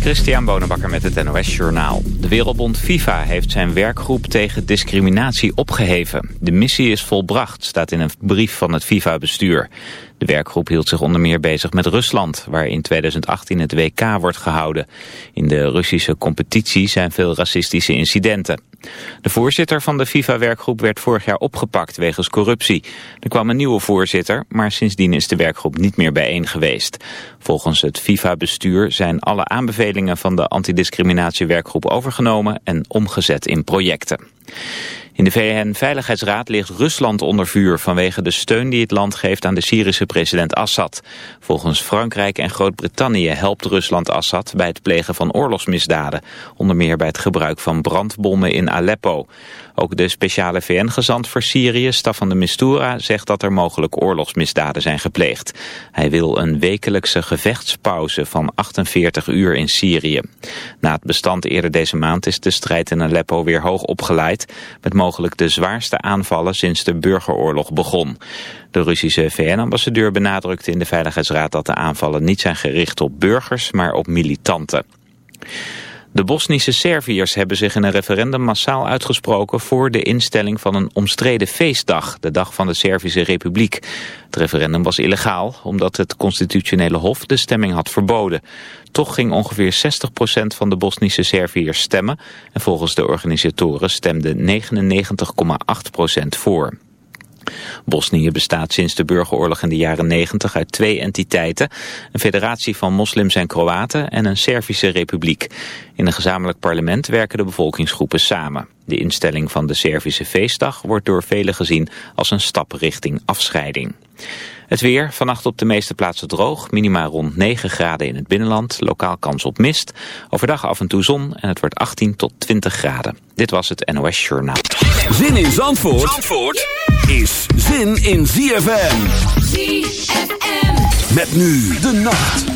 Christian Bonenbakker met het NOS Journaal. De Wereldbond FIFA heeft zijn werkgroep tegen discriminatie opgeheven. De missie is volbracht, staat in een brief van het FIFA-bestuur. De werkgroep hield zich onder meer bezig met Rusland, waar in 2018 het WK wordt gehouden. In de Russische competitie zijn veel racistische incidenten. De voorzitter van de FIFA-werkgroep werd vorig jaar opgepakt wegens corruptie. Er kwam een nieuwe voorzitter, maar sindsdien is de werkgroep niet meer bijeen geweest. Volgens het FIFA-bestuur zijn alle aanbevelingen van de antidiscriminatiewerkgroep overgenomen en omgezet in projecten. In de VN-veiligheidsraad ligt Rusland onder vuur vanwege de steun die het land geeft aan de Syrische president Assad. Volgens Frankrijk en Groot-Brittannië helpt Rusland Assad bij het plegen van oorlogsmisdaden, onder meer bij het gebruik van brandbommen in Aleppo. Ook de speciale VN-gezant voor Syrië, Staffan de Mistura, zegt dat er mogelijk oorlogsmisdaden zijn gepleegd. Hij wil een wekelijkse gevechtspauze van 48 uur in Syrië. Na het bestand eerder deze maand is de strijd in Aleppo weer hoog opgeleid, met mogelijk de zwaarste aanvallen sinds de burgeroorlog begon. De Russische VN-ambassadeur benadrukte in de Veiligheidsraad dat de aanvallen niet zijn gericht op burgers, maar op militanten. De Bosnische Serviërs hebben zich in een referendum massaal uitgesproken voor de instelling van een omstreden feestdag, de dag van de Servische Republiek. Het referendum was illegaal, omdat het constitutionele hof de stemming had verboden. Toch ging ongeveer 60% van de Bosnische Serviërs stemmen en volgens de organisatoren stemde 99,8% voor. Bosnië bestaat sinds de burgeroorlog in de jaren 90 uit twee entiteiten. Een federatie van moslims en Kroaten en een Servische republiek. In een gezamenlijk parlement werken de bevolkingsgroepen samen. De instelling van de Servische feestdag wordt door velen gezien als een stap richting afscheiding. Het weer, vannacht op de meeste plaatsen droog, minima rond 9 graden in het binnenland, lokaal kans op mist. Overdag af en toe zon en het wordt 18 tot 20 graden. Dit was het NOS Journaal. Zin in Zandvoort, Zandvoort is zin in ZFM. ZFM. Met nu de nacht.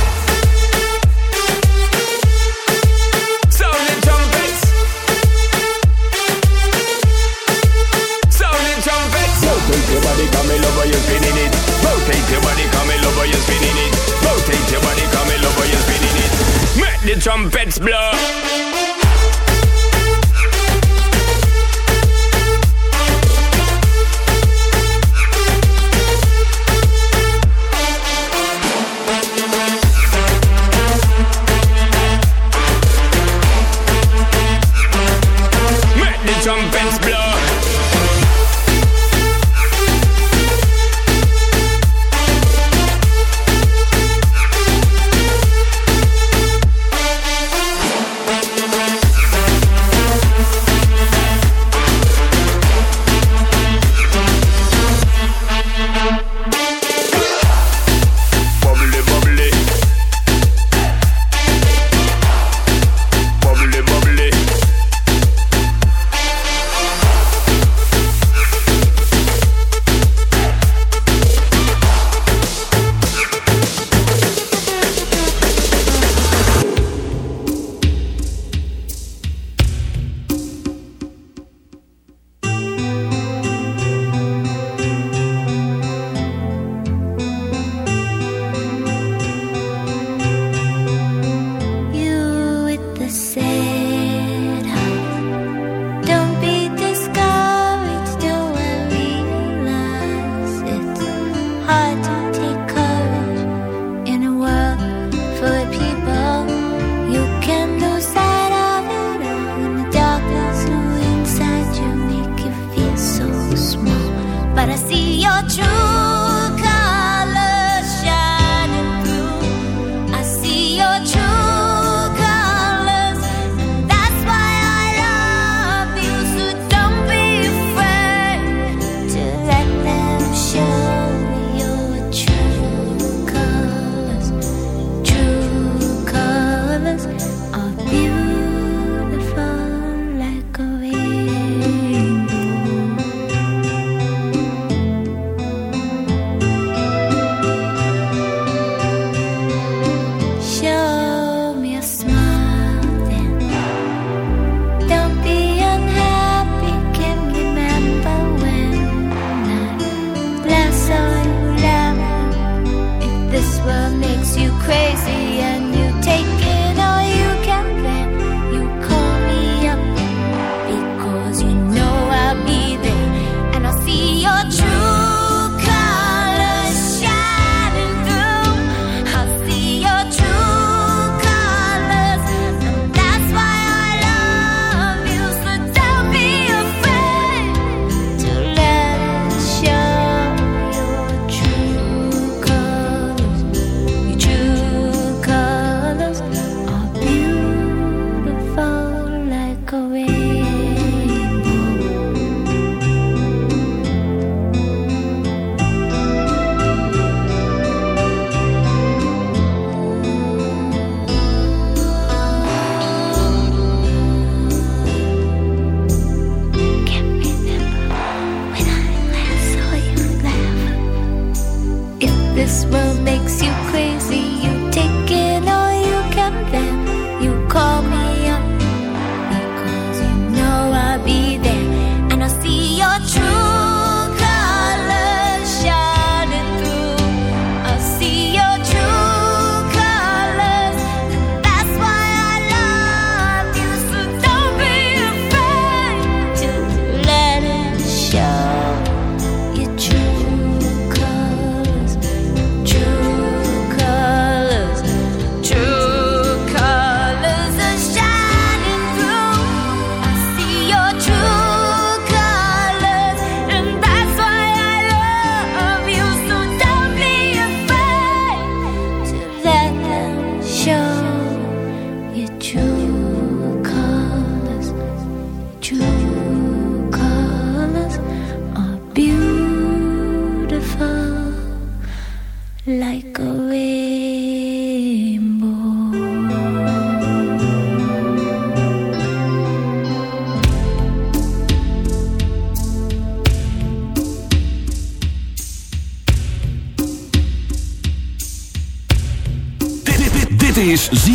Trumpets blow.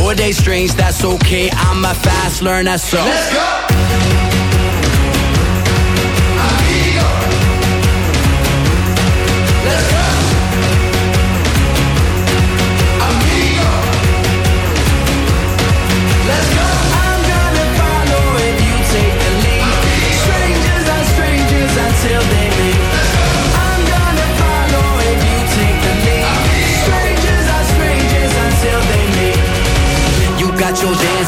All day strange, that's okay. I'm a fast learner, so. Let's go!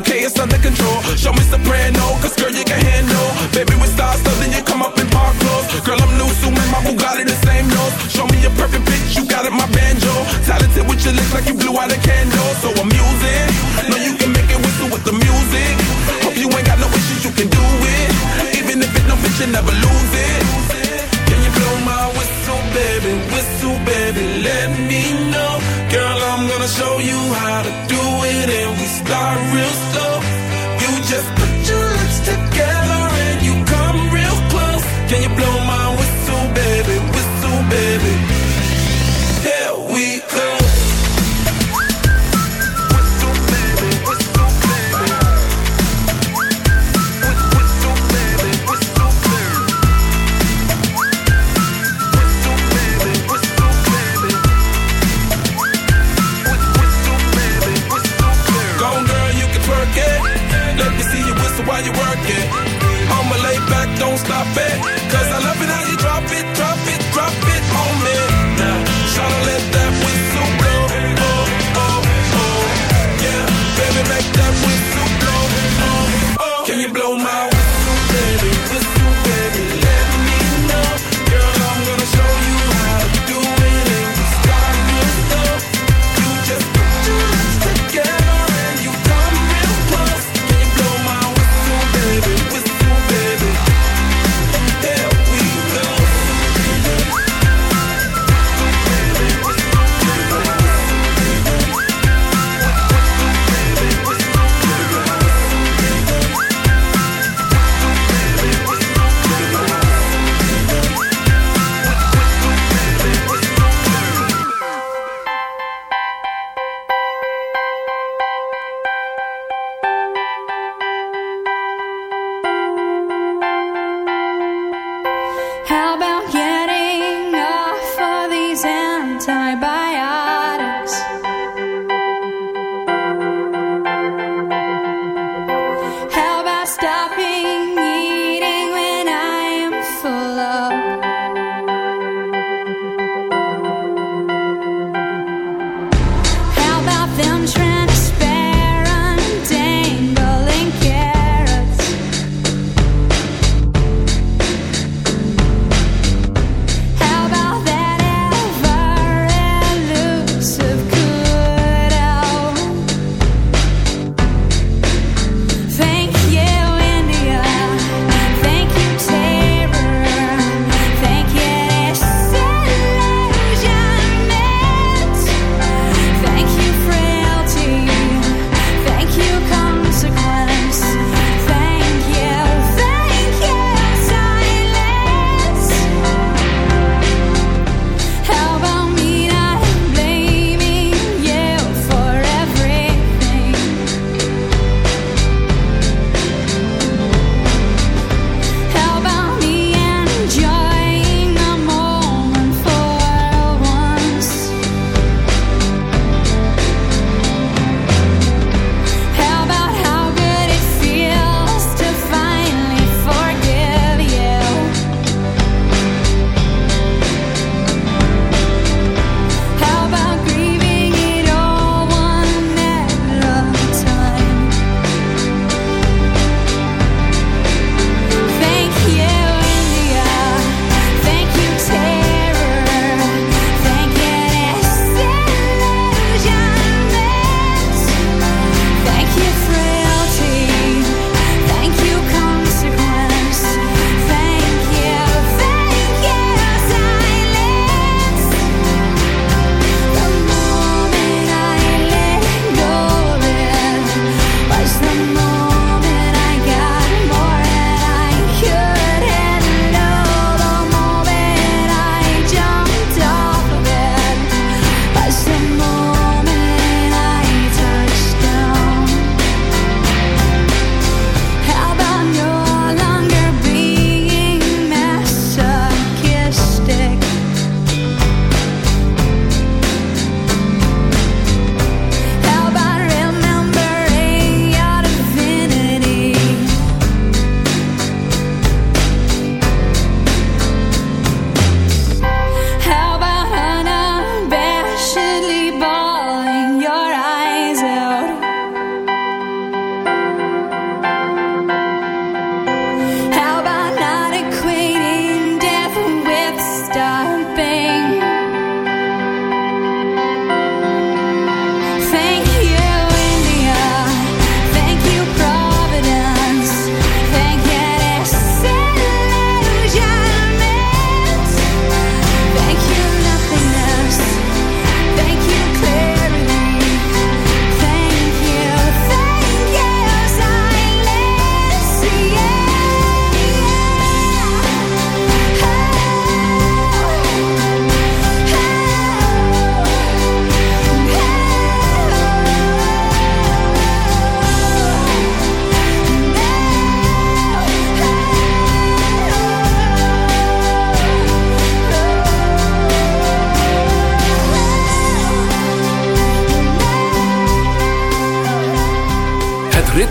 okay, it's under control. Show me soprano,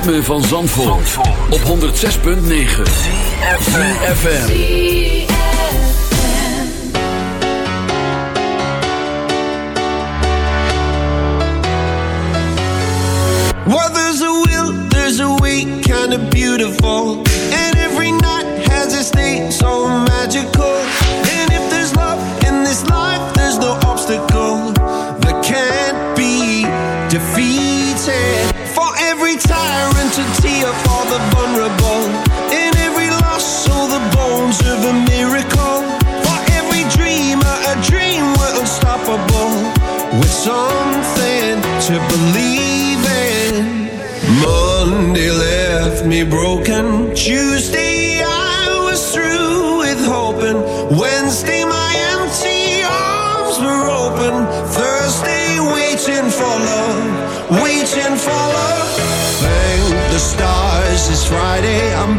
ritme van Zandvoort, op 106.9 What Well, there's a will, there's a way, kind of beautiful. Friday I'm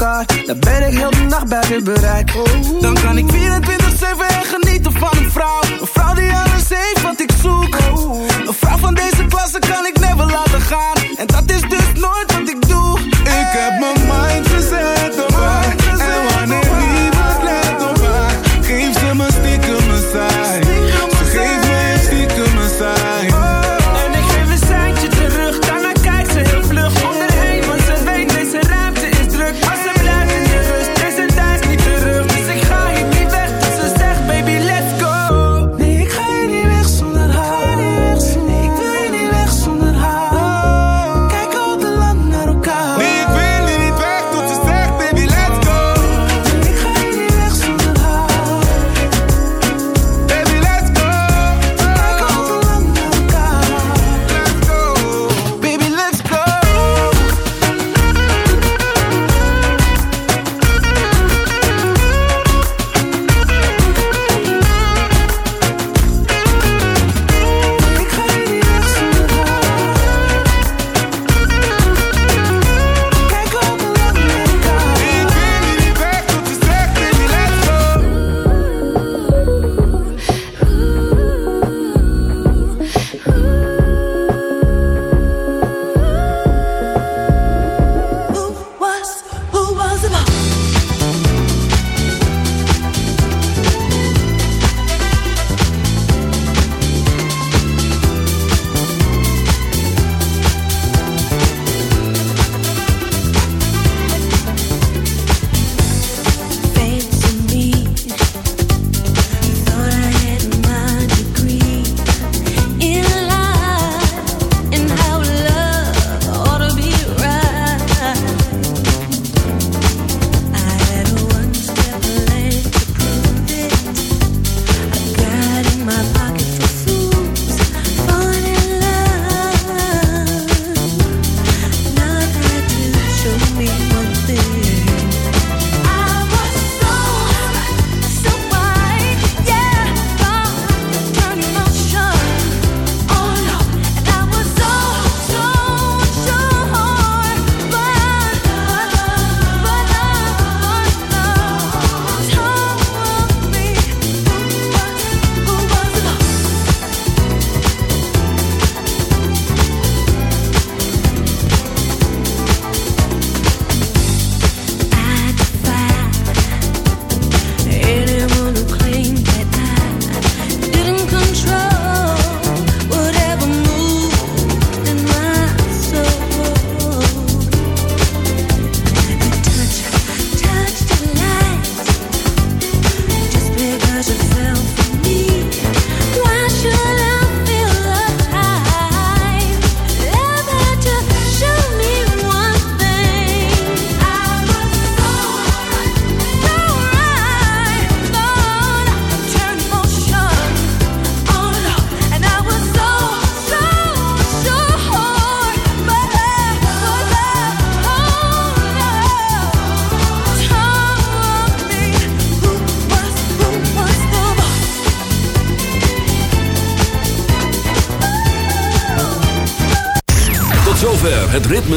elkaar. Dan ben ik heel de nacht bij je bereik. Dan kan ik 24-7 genieten van een vrouw. Een vrouw die alles heeft wat ik zoek.